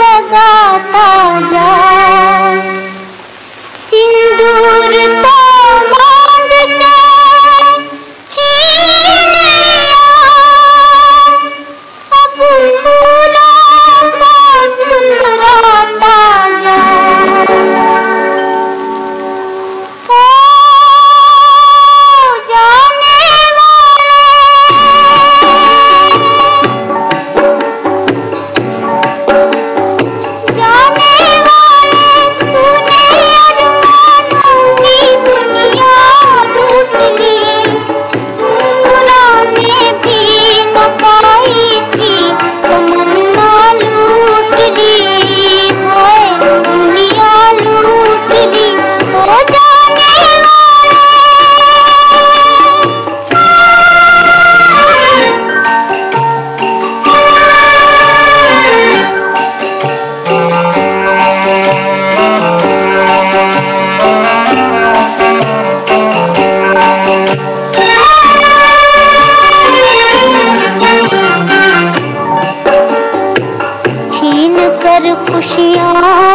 लगाता जा सिंदूर खुशियाँ।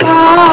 Rasa